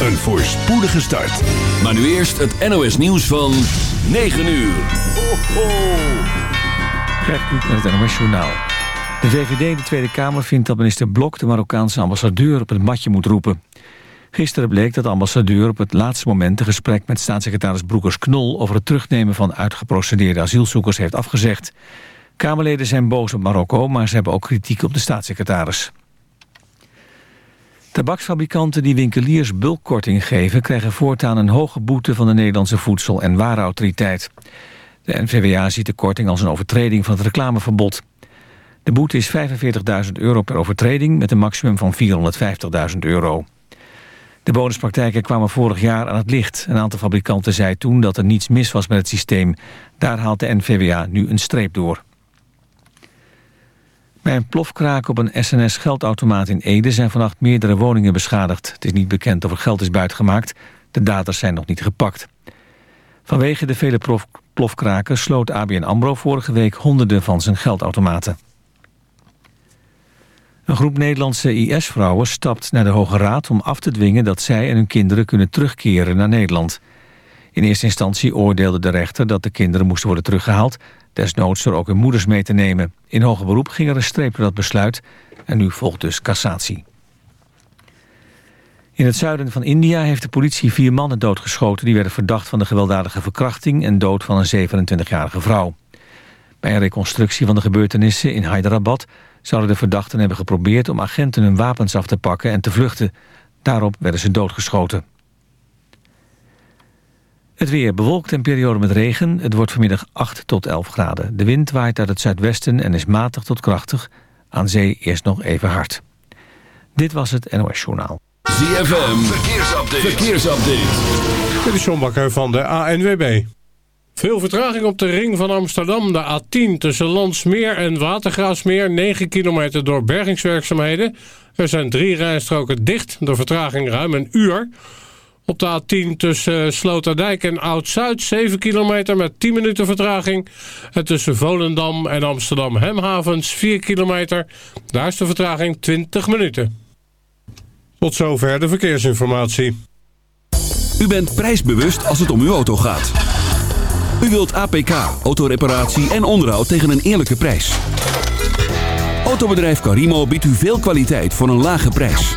een voorspoedige start. Maar nu eerst het NOS nieuws van 9 uur. Ho, ho. Gert met het NOS Journaal. De VVD in de Tweede Kamer vindt dat minister Blok de Marokkaanse ambassadeur op het matje moet roepen. Gisteren bleek dat de ambassadeur op het laatste moment een gesprek met staatssecretaris Broekers-Knol over het terugnemen van uitgeprocedeerde asielzoekers heeft afgezegd. Kamerleden zijn boos op Marokko, maar ze hebben ook kritiek op de staatssecretaris. Tabaksfabrikanten die winkeliers bulkkorting geven... krijgen voortaan een hoge boete van de Nederlandse Voedsel- en Warenautoriteit. De NVWA ziet de korting als een overtreding van het reclameverbod. De boete is 45.000 euro per overtreding... met een maximum van 450.000 euro. De bonuspraktijken kwamen vorig jaar aan het licht. Een aantal fabrikanten zei toen dat er niets mis was met het systeem. Daar haalt de NVWA nu een streep door. Bij een plofkraak op een SNS-geldautomaat in Ede zijn vannacht meerdere woningen beschadigd. Het is niet bekend of er geld is buitgemaakt. De daders zijn nog niet gepakt. Vanwege de vele plofkraken sloot ABN AMRO vorige week honderden van zijn geldautomaten. Een groep Nederlandse IS-vrouwen stapt naar de Hoge Raad om af te dwingen dat zij en hun kinderen kunnen terugkeren naar Nederland. In eerste instantie oordeelde de rechter dat de kinderen moesten worden teruggehaald desnoods er ook hun moeders mee te nemen. In hoger beroep ging er een streep door dat besluit en nu volgt dus cassatie. In het zuiden van India heeft de politie vier mannen doodgeschoten... die werden verdacht van de gewelddadige verkrachting en dood van een 27-jarige vrouw. Bij een reconstructie van de gebeurtenissen in Hyderabad... zouden de verdachten hebben geprobeerd om agenten hun wapens af te pakken en te vluchten. Daarop werden ze doodgeschoten. Het weer bewolkt en periode met regen. Het wordt vanmiddag 8 tot 11 graden. De wind waait uit het zuidwesten en is matig tot krachtig. Aan zee eerst nog even hard. Dit was het NOS Journaal. ZFM, verkeersupdate. verkeersupdate. Dit is John Bakker van de ANWB. Veel vertraging op de ring van Amsterdam, de A10 tussen Landsmeer en Watergraafsmeer. 9 kilometer door bergingswerkzaamheden. Er zijn drie rijstroken dicht, de vertraging ruim een uur... Op de A10 tussen Sloterdijk en Oud-Zuid 7 kilometer met 10 minuten vertraging. En tussen Volendam en Amsterdam Hemhavens 4 kilometer. Daar is de vertraging 20 minuten. Tot zover de verkeersinformatie. U bent prijsbewust als het om uw auto gaat. U wilt APK, autoreparatie en onderhoud tegen een eerlijke prijs. Autobedrijf Carimo biedt u veel kwaliteit voor een lage prijs.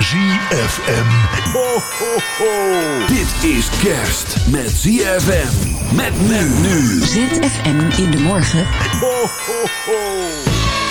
ZFM. Ho, ho, ho. Dit is kerst met ZFM. Met men nu. ZFM in de morgen. Ho, ho, ho.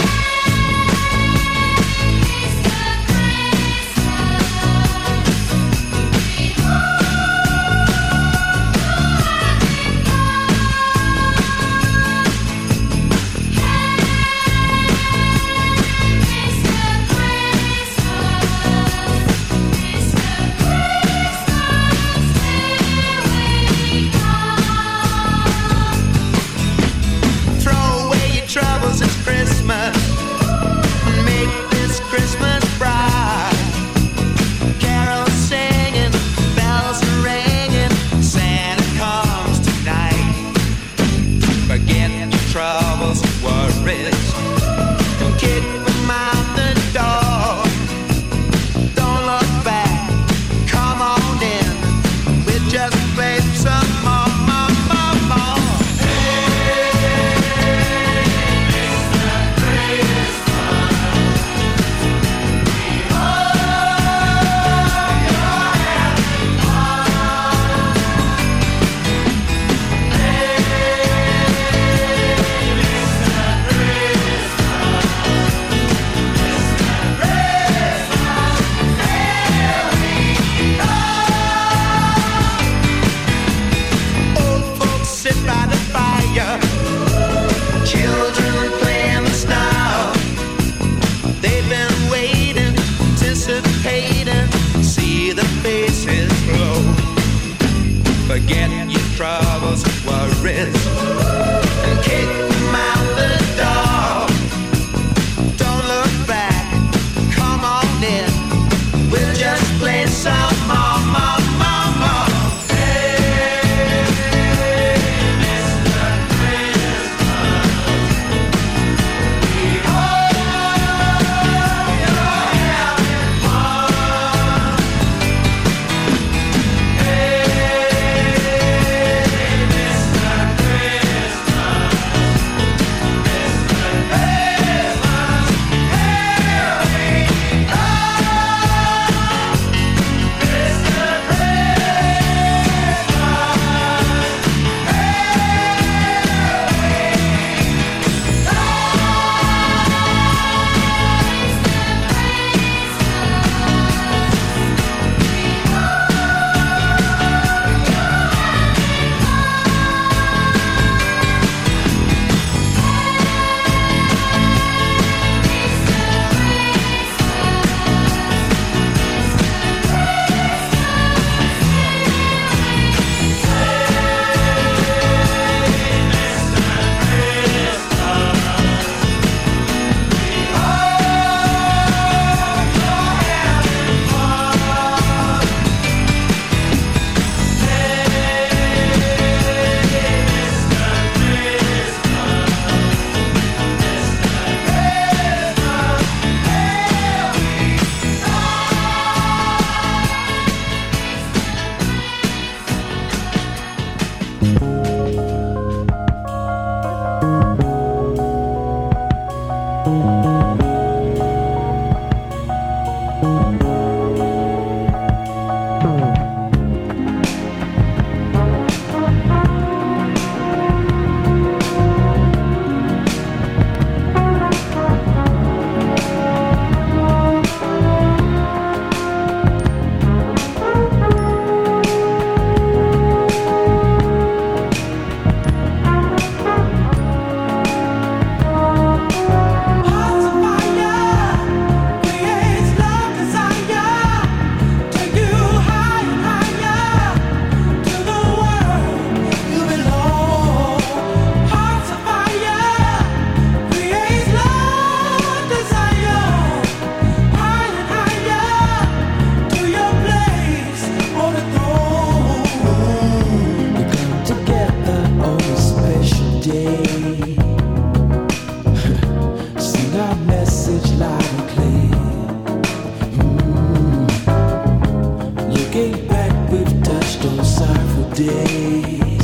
day.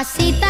Mamacita,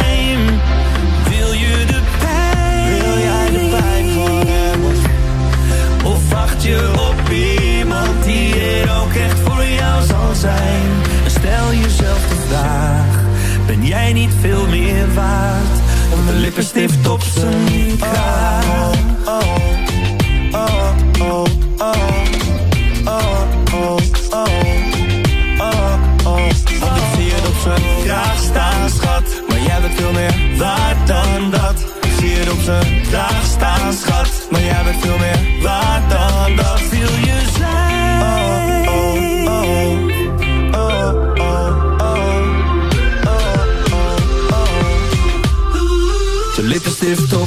je op iemand die er ook echt voor jou zal zijn. En stel jezelf de vraag, ben jij niet veel meer waard? Een de lippenstift op zijn kraag. Oh, oh, oh, oh, oh, oh, Ik zie het op zijn kraag staan, schat. Maar jij bent veel meer waard dan dat. Ik zie het op zijn kraag staan, schat. Maar jij bent veel meer esto.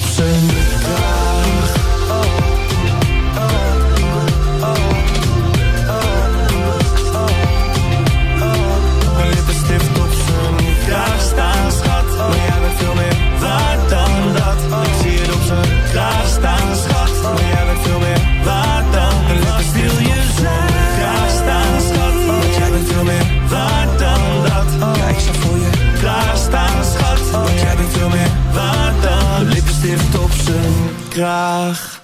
graag.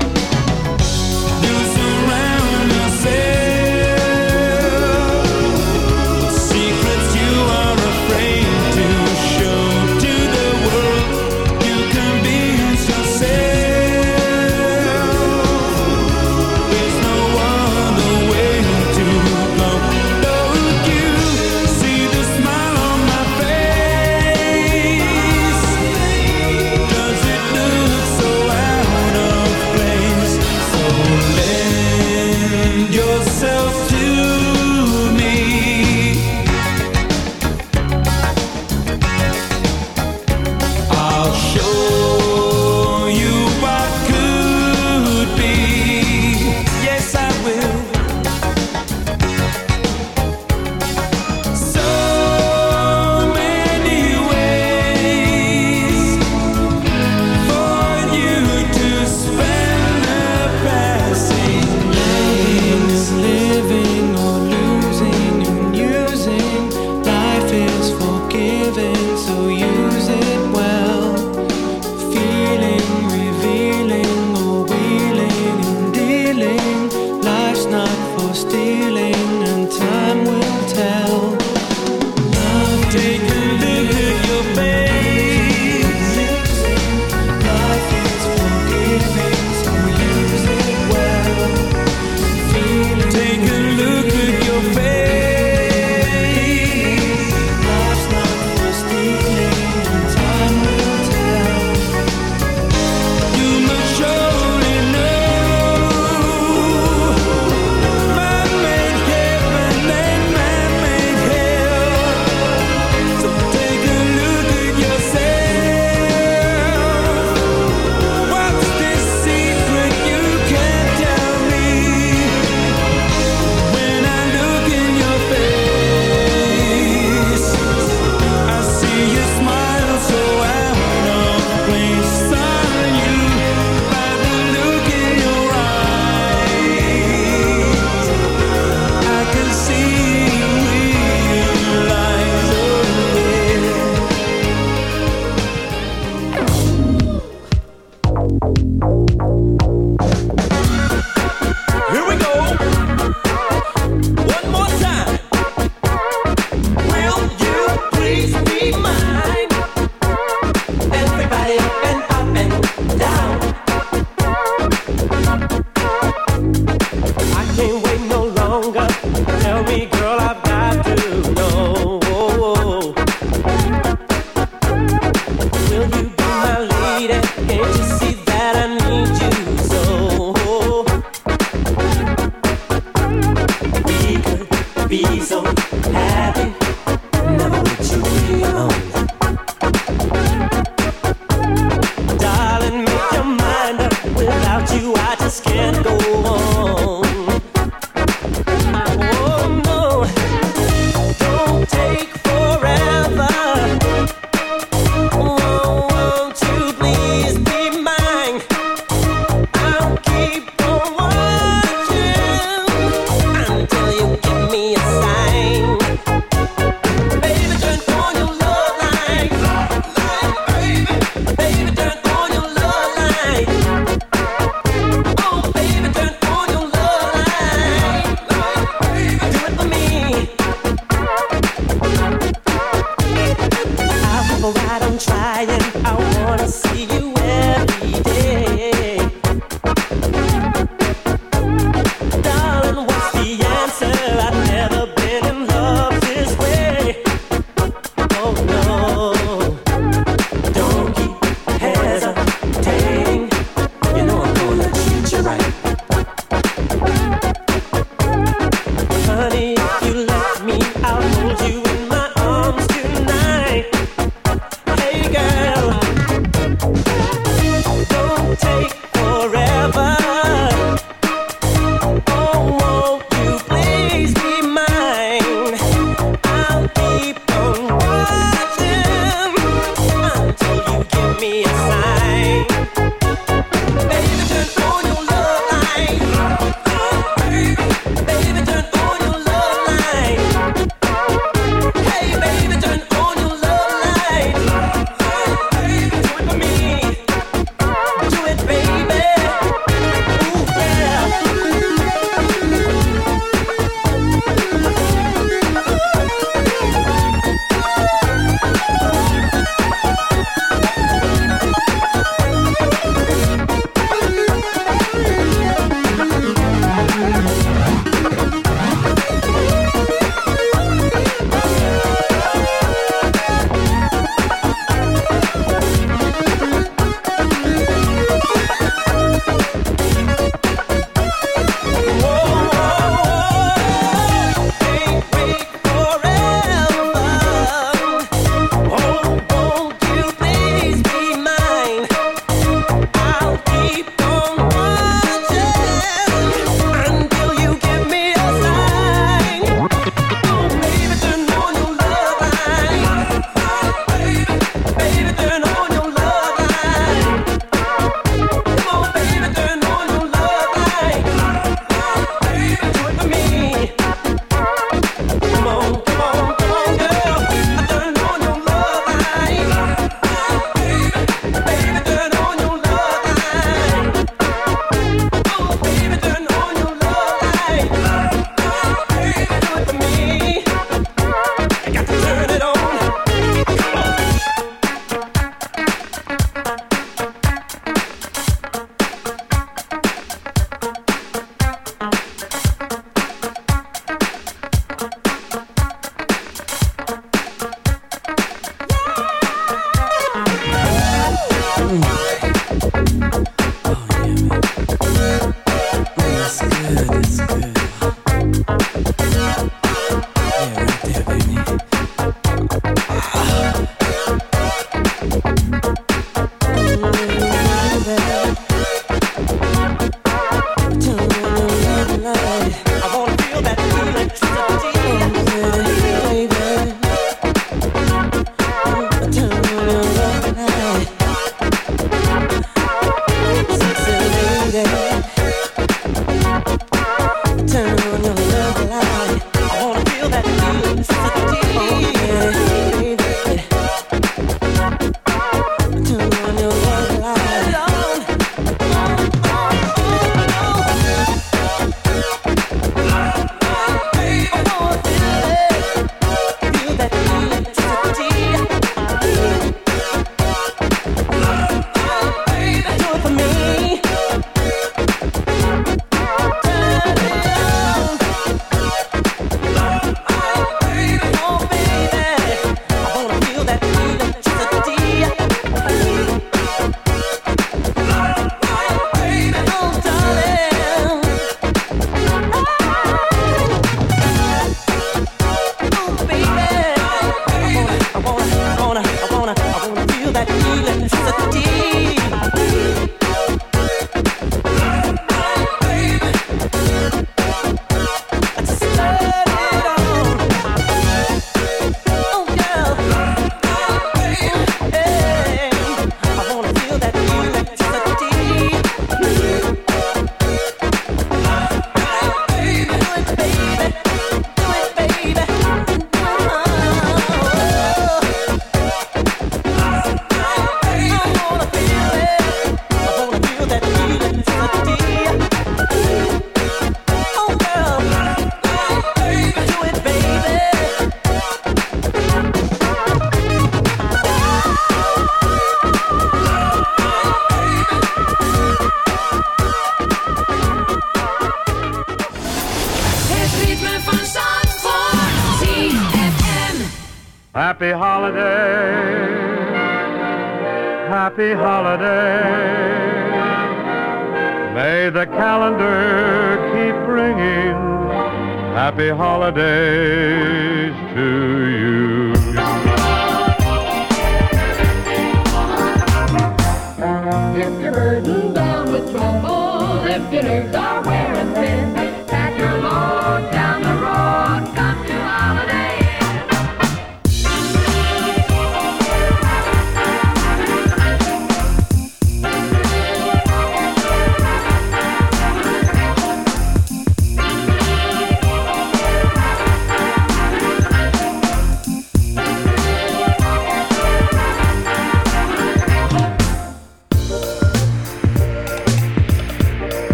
Happy holidays to you.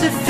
to feel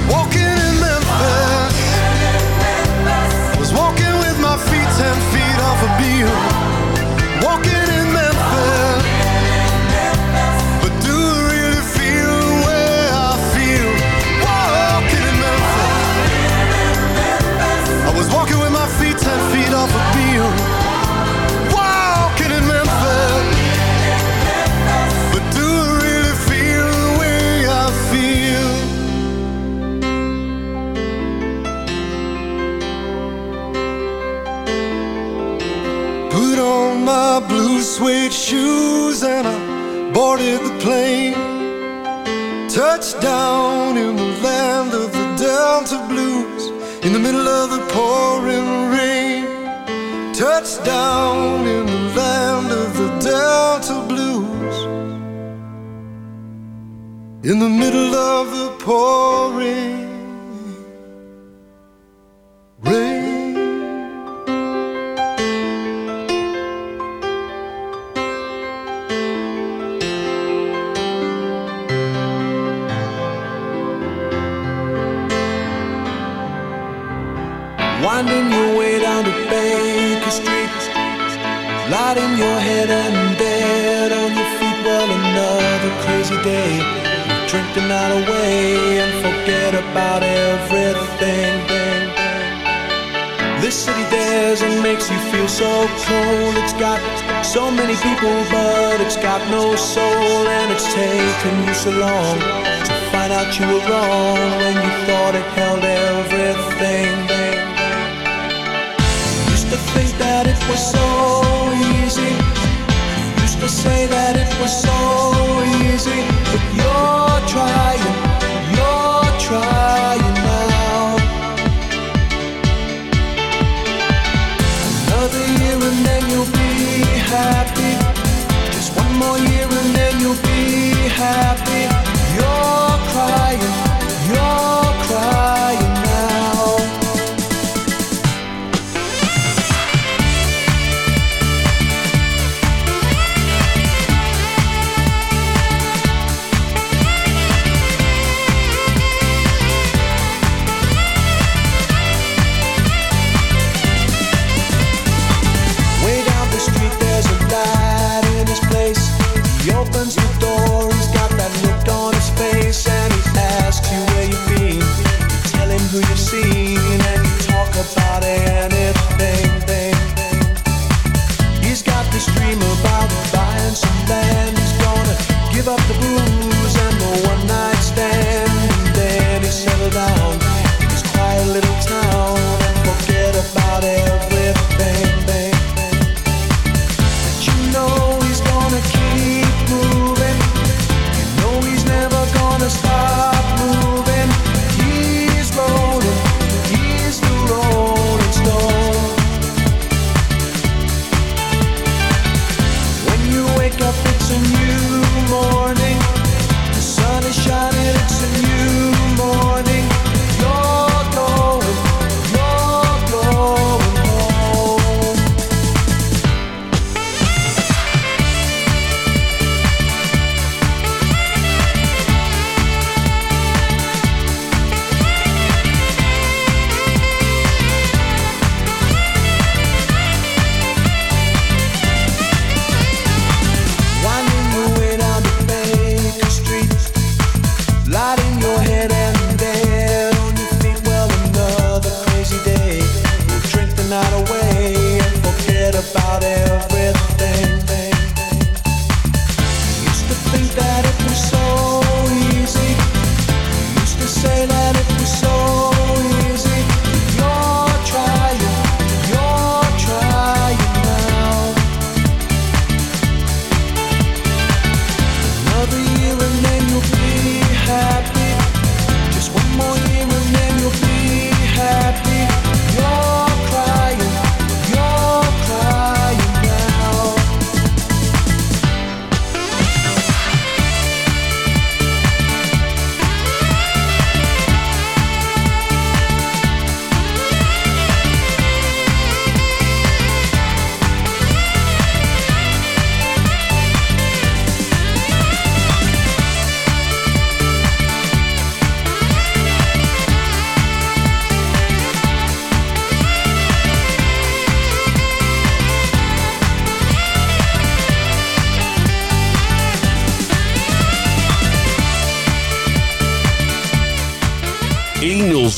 of the pouring. got no soul and it's taken you so long to find out you were wrong when you thought it held everything. You used to think that it was so easy. You used to say that it was so easy, but you're trying.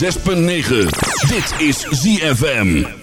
106.9. Dit is ZFM.